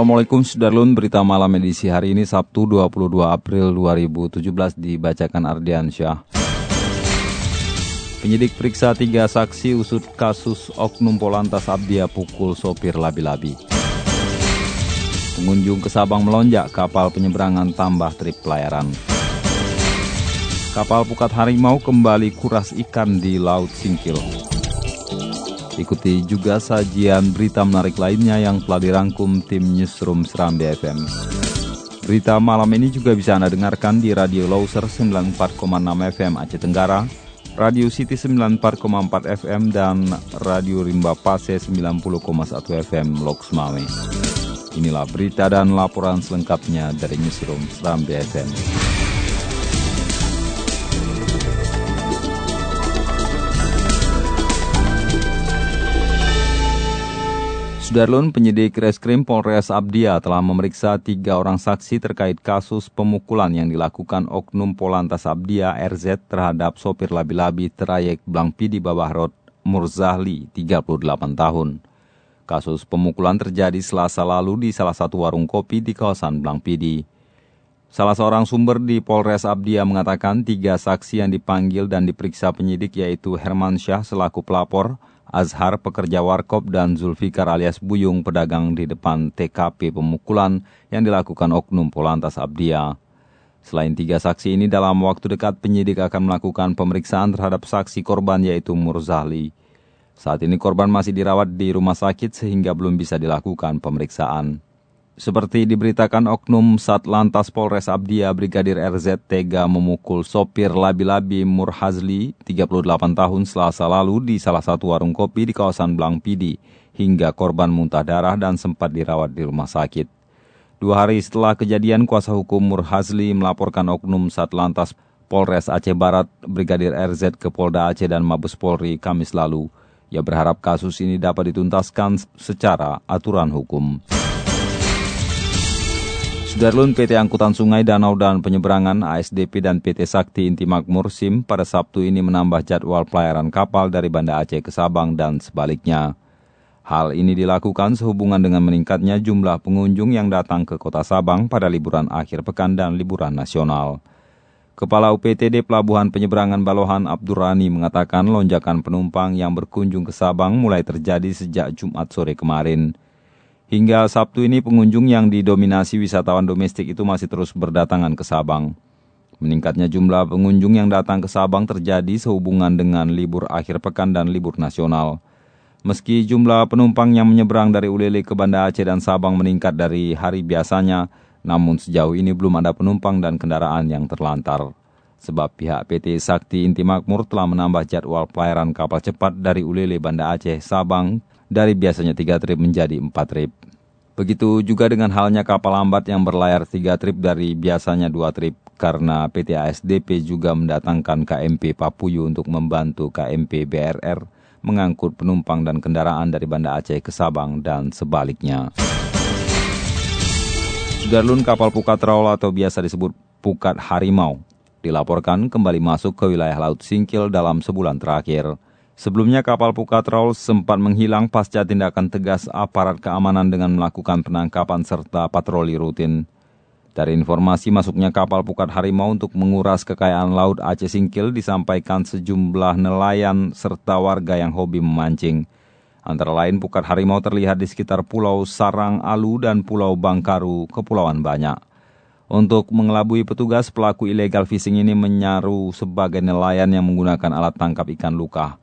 Assalamualaikum Sudarlun, berita malam edisi hari ini Sabtu 22 April 2017 dibacakan Ardian Syah. Penyidik periksa tiga saksi usut kasus Oknum Polantas Abdia pukul sopir labi-labi. Pengunjung ke Sabang melonjak kapal penyeberangan tambah trip pelayaran. Kapal pukat harimau kembali kuras ikan di Laut Singkil. Ikuti juga sajian berita menarik lainnya yang telah dirangkum tim Newsroom Seram BFM. Berita malam ini juga bisa Anda dengarkan di Radio Loser 94,6 FM Aceh Tenggara, Radio City 94,4 FM, dan Radio Rimba Pase 90,1 FM Loks Mame. Inilah berita dan laporan selengkapnya dari Newsroom Seram BFM. Sudarlun, penyidik Reskrim Polres Abdia telah memeriksa tiga orang saksi terkait kasus pemukulan yang dilakukan Oknum Polantas Abdia RZ terhadap sopir labi-labi trayek Bawah Road Murzahli, 38 tahun. Kasus pemukulan terjadi selasa lalu di salah satu warung kopi di kawasan Blangpidi. Salah seorang sumber di Polres Abdia mengatakan tiga saksi yang dipanggil dan diperiksa penyidik yaitu Herman Syah selaku pelapor, Azhar pekerja warkop dan Zulfikar alias Buyung pedagang di depan TKP pemukulan yang dilakukan Oknum Polantas Abdia. Selain tiga saksi ini dalam waktu dekat penyidik akan melakukan pemeriksaan terhadap saksi korban yaitu Murzahli. Saat ini korban masih dirawat di rumah sakit sehingga belum bisa dilakukan pemeriksaan. Seperti diberitakan Oknum Satlantas Polres Abdia Brigadir RZ tega memukul sopir labi-labi Murhazli, 38 tahun selasa lalu di salah satu warung kopi di kawasan Blangpidi, hingga korban muntah darah dan sempat dirawat di rumah sakit. Dua hari setelah kejadian, kuasa hukum Murhazli melaporkan Oknum Satlantas Polres Aceh Barat Brigadir RZ ke Polda Aceh dan Mabes Polri Kamis lalu. Ia berharap kasus ini dapat dituntaskan secara aturan hukum. Sudarlun PT Angkutan Sungai Danau dan Penyeberangan ASDP dan PT Sakti Inti Makmur SIM pada Sabtu ini menambah jadwal pelayaran kapal dari Banda Aceh ke Sabang dan sebaliknya. Hal ini dilakukan sehubungan dengan meningkatnya jumlah pengunjung yang datang ke kota Sabang pada liburan akhir pekan dan liburan nasional. Kepala UPTD Pelabuhan Penyeberangan Balohan Abdurrani mengatakan lonjakan penumpang yang berkunjung ke Sabang mulai terjadi sejak Jumat sore kemarin. Hingga Sabtu ini pengunjung yang didominasi wisatawan domestik itu masih terus berdatangan ke Sabang. Meningkatnya jumlah pengunjung yang datang ke Sabang terjadi sehubungan dengan libur akhir pekan dan libur nasional. Meski jumlah penumpang yang menyeberang dari Ulele ke Banda Aceh dan Sabang meningkat dari hari biasanya, namun sejauh ini belum ada penumpang dan kendaraan yang terlantar. Sebab pihak PT Sakti Inti Makmur telah menambah jadwal pelayaran kapal cepat dari Ulele Banda Aceh Sabang dari biasanya 3 trip menjadi 4 trip. Begitu juga dengan halnya kapal lambat yang berlayar 3 trip dari biasanya 2 trip karena PT ASDP juga mendatangkan KMP Papuyu untuk membantu KMP BRR mengangkut penumpang dan kendaraan dari Banda Aceh ke Sabang dan sebaliknya. Sudarlun kapal Pukat Traul atau biasa disebut Pukat Harimau dilaporkan kembali masuk ke wilayah Laut Singkil dalam sebulan terakhir. Sebelumnya kapal Pukatrol sempat menghilang pasca tindakan tegas aparat keamanan dengan melakukan penangkapan serta patroli rutin. Dari informasi masuknya kapal Pukat Harimau untuk menguras kekayaan laut Aceh Singkil disampaikan sejumlah nelayan serta warga yang hobi memancing. Antara lain Pukat Harimau terlihat di sekitar Pulau Sarang Alu dan Pulau Bangkaru, Kepulauan Banyak. Untuk mengelabui petugas, pelaku illegal fishing ini menyaru sebagai nelayan yang menggunakan alat tangkap ikan luka.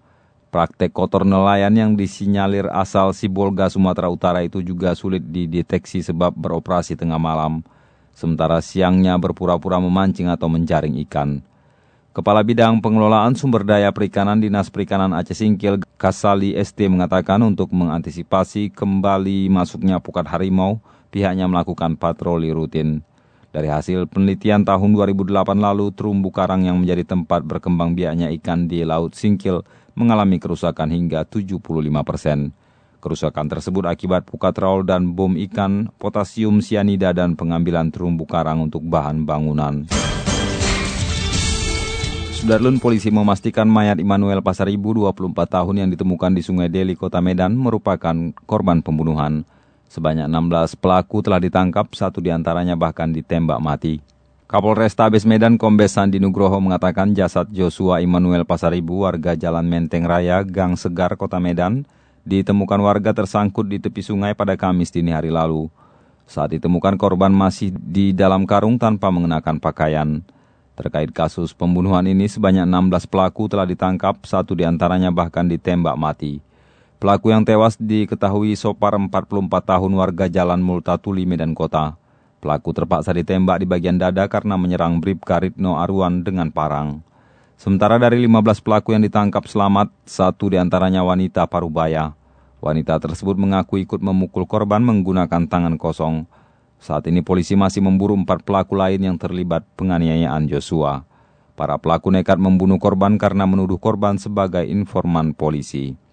Praktek kotor nelayan yang disinyalir asal Sibolga, Sumatera Utara itu juga sulit dideteksi sebab beroperasi tengah malam, sementara siangnya berpura-pura memancing atau menjaring ikan. Kepala Bidang Pengelolaan Sumber Daya Perikanan Dinas Perikanan Aceh Singkil, Kasali ST mengatakan untuk mengantisipasi kembali masuknya pukat harimau, pihaknya melakukan patroli rutin. Dari hasil penelitian tahun 2008 lalu, terumbu karang yang menjadi tempat berkembang biaknya ikan di Laut Singkil mengalami kerusakan hingga 75 persen. Kerusakan tersebut akibat pukat raul dan bom ikan, potasium sianida dan pengambilan terumbu karang untuk bahan bangunan. Sudarlun polisi memastikan mayat Immanuel Pasaribu 24 tahun yang ditemukan di Sungai Deli, Kota Medan merupakan korban pembunuhan. Sebanyak 16 pelaku telah ditangkap, satu di antaranya bahkan ditembak mati. Kapolres Tabes Medan Kombes Sandi Nugroho mengatakan jasad Joshua Immanuel Pasaribu warga Jalan Menteng Raya, Gang Segar, Kota Medan, ditemukan warga tersangkut di tepi sungai pada Kamis dini hari lalu. Saat ditemukan korban masih di dalam karung tanpa mengenakan pakaian. Terkait kasus pembunuhan ini, sebanyak 16 pelaku telah ditangkap, satu di antaranya bahkan ditembak mati. Pelaku yang tewas diketahui Sopar 44 tahun warga Jalan Multatuli, Medan Kota. Pelaku terpaksa ditembak di bagian dada karena menyerang Bribka Ritno Arwan dengan parang. Sementara dari 15 pelaku yang ditangkap selamat, satu di antaranya wanita parubaya. Wanita tersebut mengaku ikut memukul korban menggunakan tangan kosong. Saat ini polisi masih memburu empat pelaku lain yang terlibat penganiayaan Joshua. Para pelaku nekat membunuh korban karena menuduh korban sebagai informan polisi.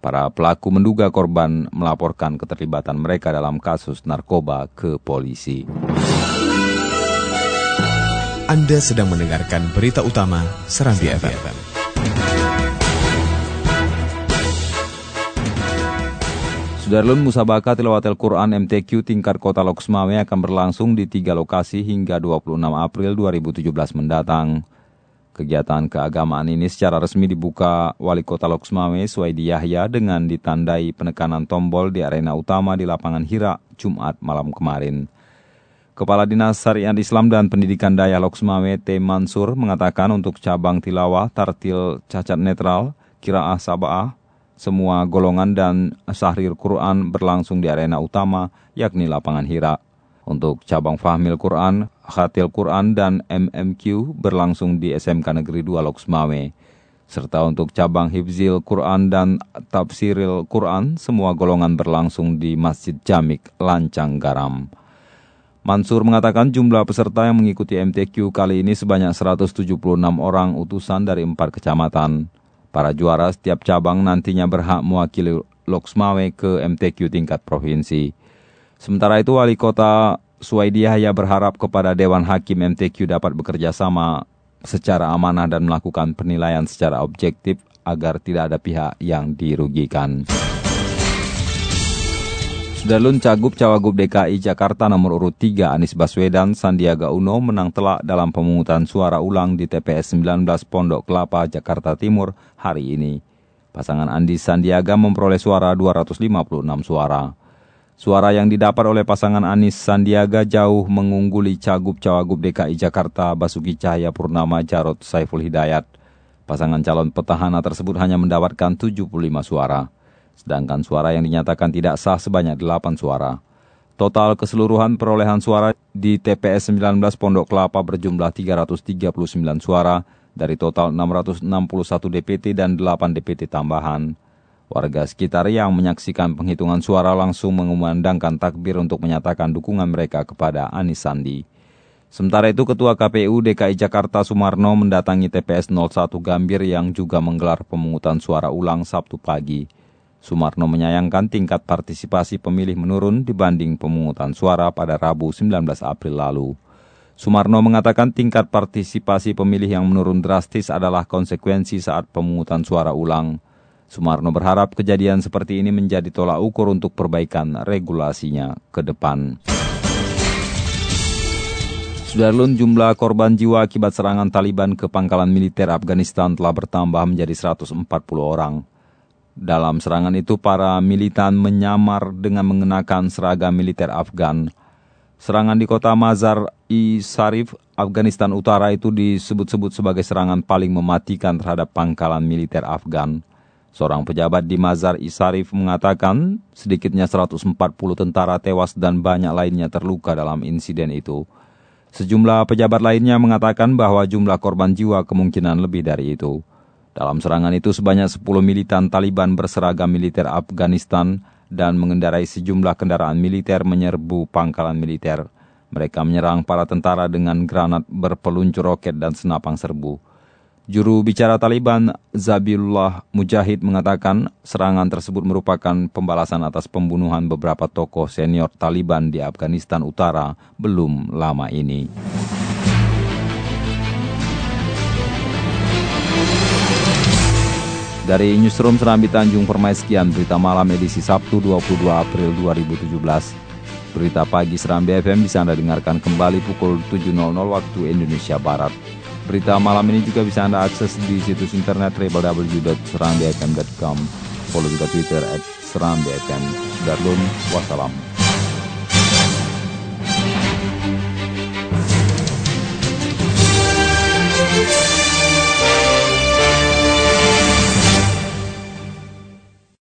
Para pelaku menduga korban melaporkan keterlibatan mereka dalam kasus narkoba ke polisi. Anda sedang mendengarkan berita utama Serambi FM. Sudarlun Musabaka Tilawatil Quran MTQ tingkat kota Loksmawe akan berlangsung di tiga lokasi hingga 26 April 2017 mendatang. Kegiatan keagamaan ini secara resmi dibuka Wali Kota Loksmawe Suwaidi Yahya dengan ditandai penekanan tombol di arena utama di lapangan Hira Jumat malam kemarin. Kepala Dinas Syariat Islam dan Pendidikan Daya Loksmawe T. Mansur mengatakan untuk cabang tilawah tartil cacat netral, kiraah sabah, semua golongan dan sahrir Quran berlangsung di arena utama, yakni lapangan Hira. Untuk cabang Fahmil Quran, Khatil Quran, dan MMQ berlangsung di SMK Negeri 2 Loksmawe. Serta untuk cabang Hibzil Quran dan Tafsiril Quran, semua golongan berlangsung di Masjid Jamik, Lancang Garam. Mansur mengatakan jumlah peserta yang mengikuti MTQ kali ini sebanyak 176 orang utusan dari empat kecamatan. Para juara setiap cabang nantinya berhak mewakili Loksmawe ke MTQ tingkat provinsi. Sementara itu, Wali Kota Suwaidi Yahya berharap kepada Dewan Hakim MTQ dapat bekerja sama secara amanah dan melakukan penilaian secara objektif agar tidak ada pihak yang dirugikan. Sudarlun Cagup Cawagup DKI Jakarta nomor urut 3 Anies Baswedan Sandiaga Uno menang telak dalam pemungutan suara ulang di TPS 19 Pondok Kelapa, Jakarta Timur hari ini. Pasangan Andi Sandiaga memperoleh suara 256 suara. Suara yang didapat oleh pasangan Anies Sandiaga jauh mengungguli Cagup Cawagup DKI Jakarta Basuki Cahaya Purnama Jarod Saiful Hidayat. Pasangan calon petahana tersebut hanya mendapatkan 75 suara sedangkan suara yang dinyatakan tidak sah sebanyak 8 suara. Total keseluruhan perolehan suara di TPS 19 Pondok Kelapa berjumlah 339 suara dari total 661 DPT dan 8 DPT tambahan. Warga sekitar yang menyaksikan penghitungan suara langsung mengumandangkan takbir untuk menyatakan dukungan mereka kepada Anis Sandi. Sementara itu, Ketua KPU DKI Jakarta Sumarno mendatangi TPS 01 Gambir yang juga menggelar pemungutan suara ulang Sabtu pagi. Sumarno menyayangkan tingkat partisipasi pemilih menurun dibanding pemungutan suara pada Rabu 19 April lalu. Sumarno mengatakan tingkat partisipasi pemilih yang menurun drastis adalah konsekuensi saat pemungutan suara ulang. Sumarno berharap kejadian seperti ini menjadi tolak ukur untuk perbaikan regulasinya ke depan. Sudarlun jumlah korban jiwa akibat serangan Taliban ke pangkalan militer Afghanistan telah bertambah menjadi 140 orang. Dalam serangan itu, para militan menyamar dengan mengenakan seragam militer Afgan. Serangan di kota Mazar-i Sharif, Afghanistan Utara itu disebut-sebut sebagai serangan paling mematikan terhadap pangkalan militer Afgan. Seorang pejabat di Mazar-i Sharif mengatakan sedikitnya 140 tentara tewas dan banyak lainnya terluka dalam insiden itu. Sejumlah pejabat lainnya mengatakan bahwa jumlah korban jiwa kemungkinan lebih dari itu. Dalam serangan itu sebanyak 10 militan Taliban berseragam militer Afghanistan dan mengendarai sejumlah kendaraan militer menyerbu pangkalan militer. Mereka menyerang para tentara dengan granat berpeluncur roket dan senapang serbu. Juru bicara Taliban, Zabiullah Mujahid mengatakan serangan tersebut merupakan pembalasan atas pembunuhan beberapa tokoh senior Taliban di Afghanistan Utara belum lama ini. Dari Newsroom Serambi Tanjung Permai sekian berita malam edisi Sabtu 22 April 2017. Berita pagi Serambi FM bisa Anda dengarkan kembali pukul 7.00 waktu Indonesia Barat. Berita malam ini juga bisa Anda akses di situs internet www.serambifm.com. Follow juga Twitter at Serambi FM. Sudarlun, wassalam.